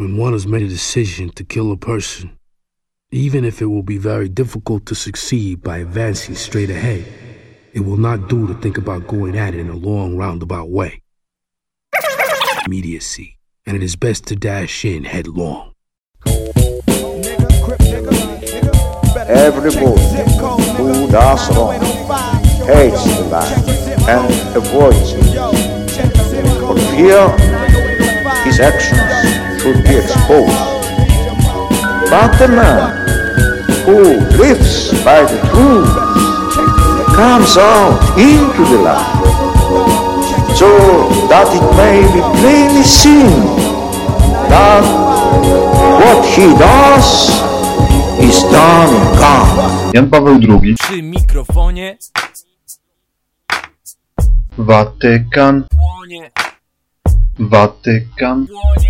when one has made a decision to kill a person, even if it will be very difficult to succeed by advancing straight ahead, it will not do to think about going at it in a long roundabout way. Immediacy, and it is best to dash in headlong. Every boy who does wrong hates the light and avoids it. For fear his actions should be exposed. But the man who lives by the truth comes out into the light. So that it may be plainly seen. That what he does is done in God. Jan Paweł II, Przy mikrofonie. Watykan, Watykan, płonie.